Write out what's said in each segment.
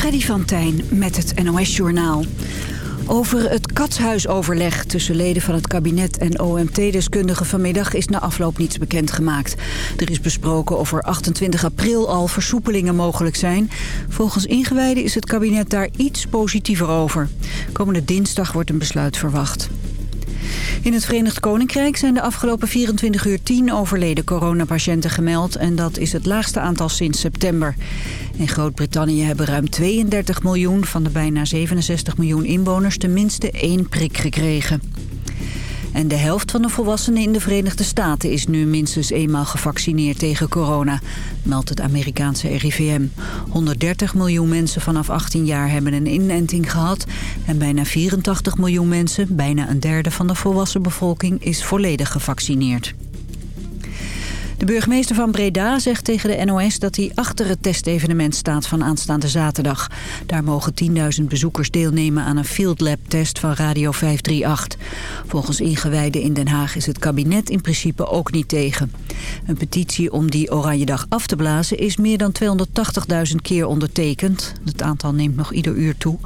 Freddy van Tijn met het NOS-journaal. Over het katshuisoverleg tussen leden van het kabinet en OMT-deskundigen vanmiddag is na afloop niets bekendgemaakt. Er is besproken of er 28 april al versoepelingen mogelijk zijn. Volgens ingewijden is het kabinet daar iets positiever over. Komende dinsdag wordt een besluit verwacht. In het Verenigd Koninkrijk zijn de afgelopen 24 uur 10 overleden coronapatiënten gemeld... en dat is het laagste aantal sinds september. In Groot-Brittannië hebben ruim 32 miljoen van de bijna 67 miljoen inwoners... tenminste één prik gekregen. En de helft van de volwassenen in de Verenigde Staten is nu minstens eenmaal gevaccineerd tegen corona, meldt het Amerikaanse RIVM. 130 miljoen mensen vanaf 18 jaar hebben een inenting gehad en bijna 84 miljoen mensen, bijna een derde van de volwassen bevolking, is volledig gevaccineerd. De burgemeester van Breda zegt tegen de NOS dat hij achter het testevenement staat van aanstaande zaterdag. Daar mogen 10.000 bezoekers deelnemen aan een Field Lab test van Radio 538. Volgens ingewijden in Den Haag is het kabinet in principe ook niet tegen. Een petitie om die Oranje Dag af te blazen is meer dan 280.000 keer ondertekend. Het aantal neemt nog ieder uur toe.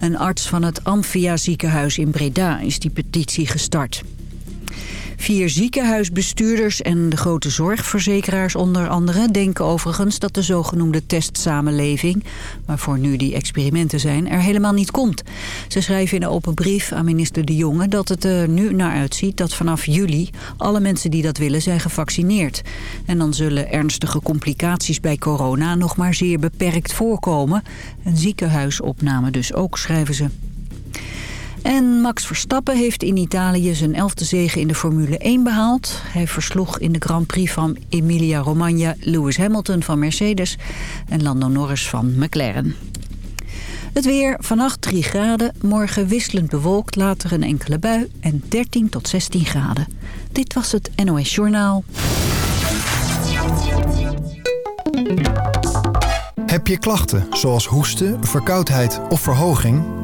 Een arts van het Amphia ziekenhuis in Breda is die petitie gestart. Vier ziekenhuisbestuurders en de grote zorgverzekeraars onder andere... denken overigens dat de zogenoemde testsamenleving... waarvoor nu die experimenten zijn, er helemaal niet komt. Ze schrijven in een open brief aan minister De Jonge... dat het er nu naar uitziet dat vanaf juli alle mensen die dat willen zijn gevaccineerd. En dan zullen ernstige complicaties bij corona nog maar zeer beperkt voorkomen. Een ziekenhuisopname dus ook, schrijven ze. En Max Verstappen heeft in Italië zijn elfde zege in de Formule 1 behaald. Hij versloeg in de Grand Prix van Emilia-Romagna Lewis Hamilton van Mercedes en Lando Norris van McLaren. Het weer, vannacht 3 graden, morgen wisselend bewolkt, later een enkele bui en 13 tot 16 graden. Dit was het NOS Journaal. Heb je klachten zoals hoesten, verkoudheid of verhoging?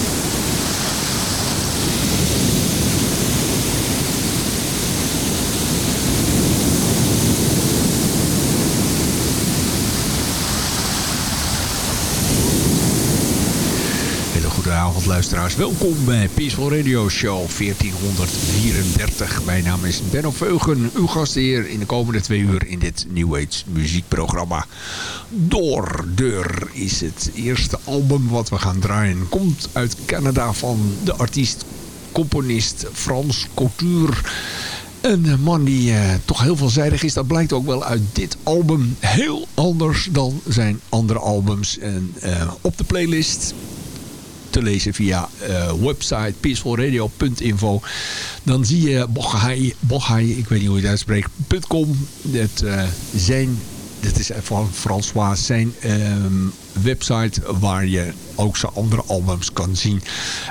Luisteraars, welkom bij Peaceful Radio Show 1434. Mijn naam is Benno Veugen, uw gastheer in de komende twee uur in dit New Age muziekprogramma. Door Deur is het eerste album wat we gaan draaien. Komt uit Canada van de artiest, componist Frans Couture. Een man die uh, toch heel veelzijdig is. Dat blijkt ook wel uit dit album. Heel anders dan zijn andere albums. En uh, op de playlist te lezen via uh, website peacefulradio.info. Dan zie je Bochai, Bochai, ik weet niet hoe je het uitspreekt, .com. Dat uh, zijn, dat is van François, zijn um, website waar je ook zijn andere albums kan zien.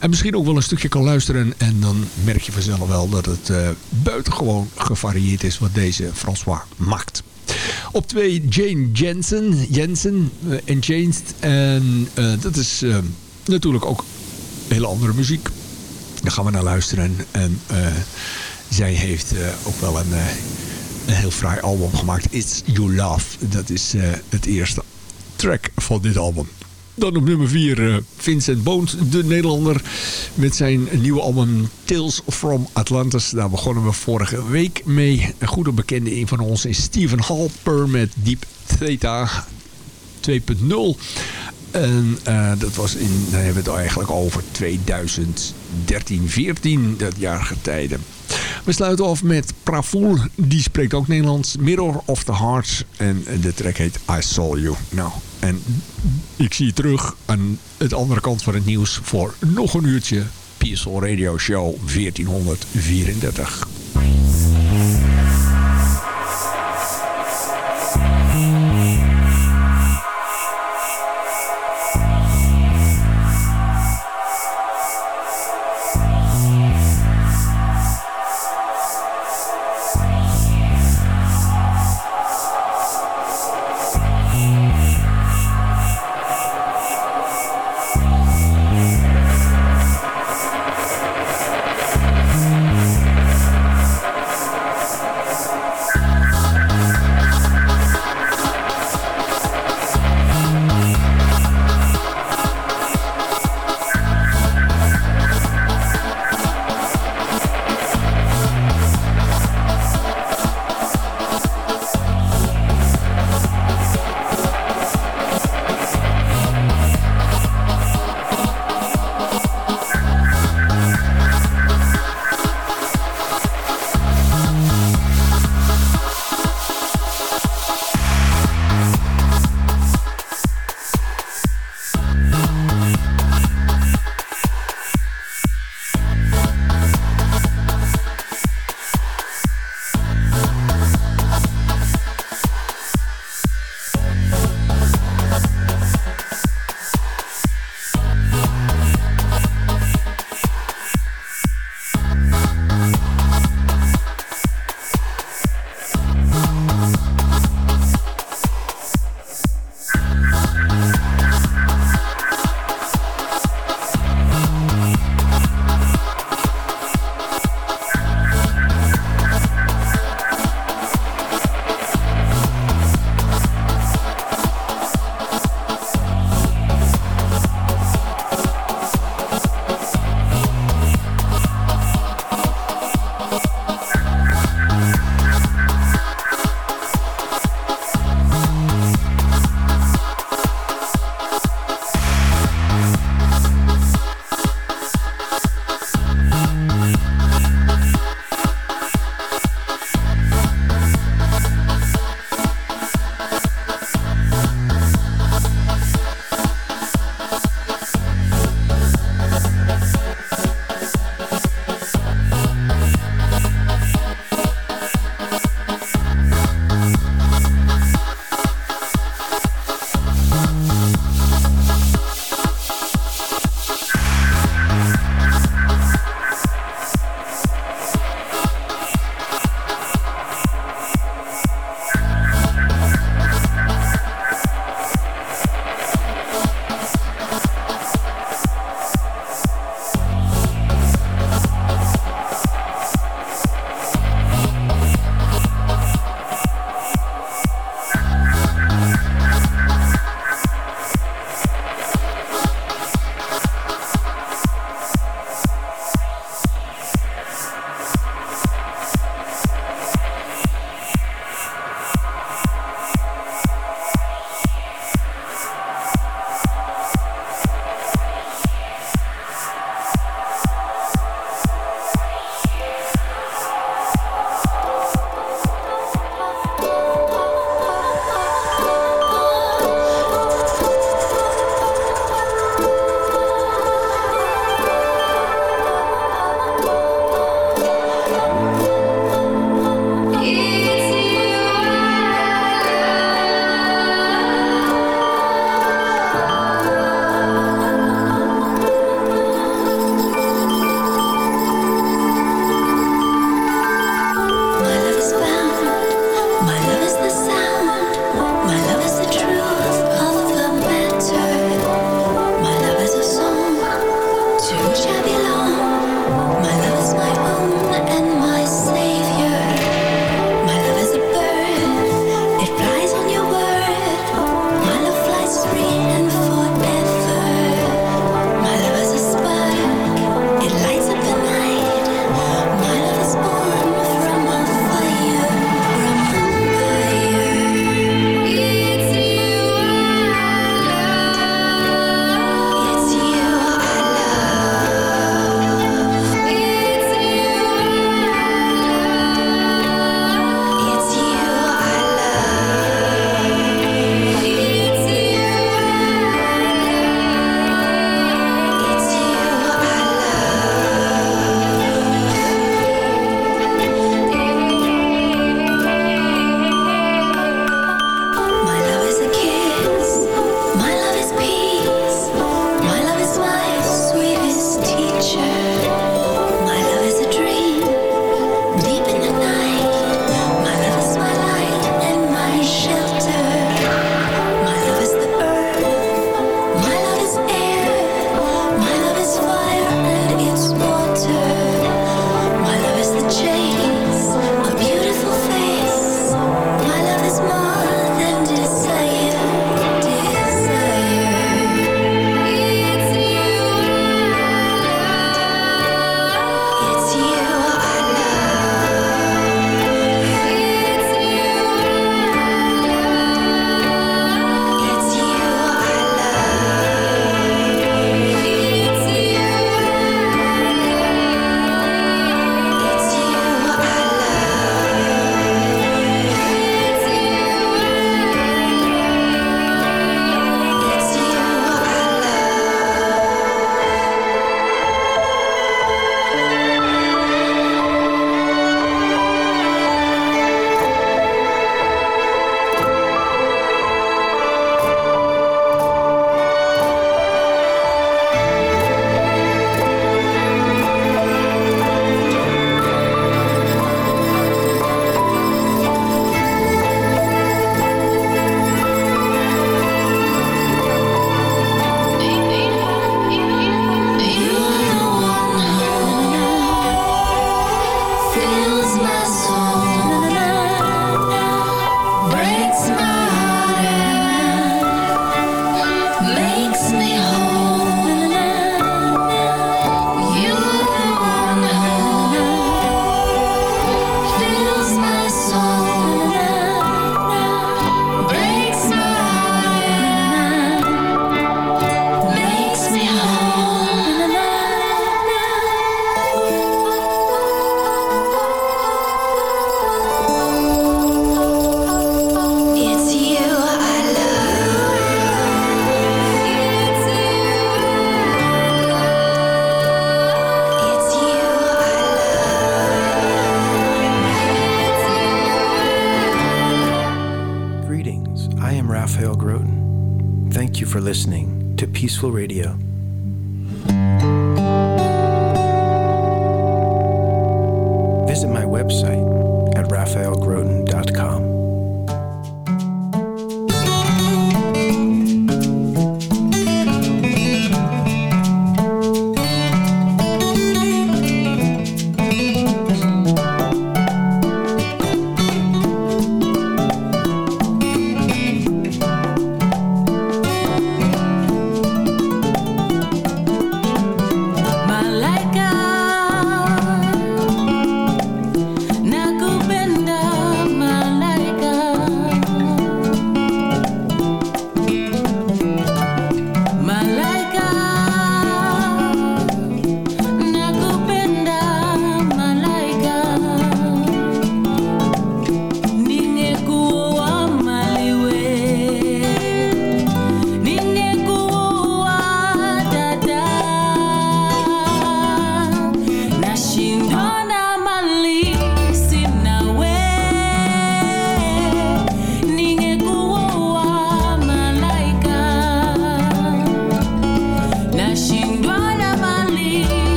En misschien ook wel een stukje kan luisteren. En dan merk je vanzelf wel dat het uh, buitengewoon gevarieerd is wat deze François maakt. Op twee Jane Jensen, Jensen uh, Enchanged. En dat is uh, natuurlijk ook hele andere muziek. Daar gaan we naar luisteren. En uh, zij heeft uh, ook wel een, uh, een heel fraai album gemaakt. It's You Love. Dat is het eerste track van dit album. Dan op nummer 4 Vincent Boont, de Nederlander. Met zijn nieuwe album Tales from Atlantis. Daar begonnen we vorige week mee. Een goede bekende een van ons is Stephen Halper met Deep Theta 2.0. En uh, dat was in, dan hebben we het eigenlijk over 2013, 14, dat jaargetijden. We sluiten af met Pravoel, die spreekt ook Nederlands. Mirror of the Heart en de track heet I Saw You. Nou, en ik zie je terug aan de andere kant van het nieuws voor nog een uurtje Peaceful Radio Show 1434.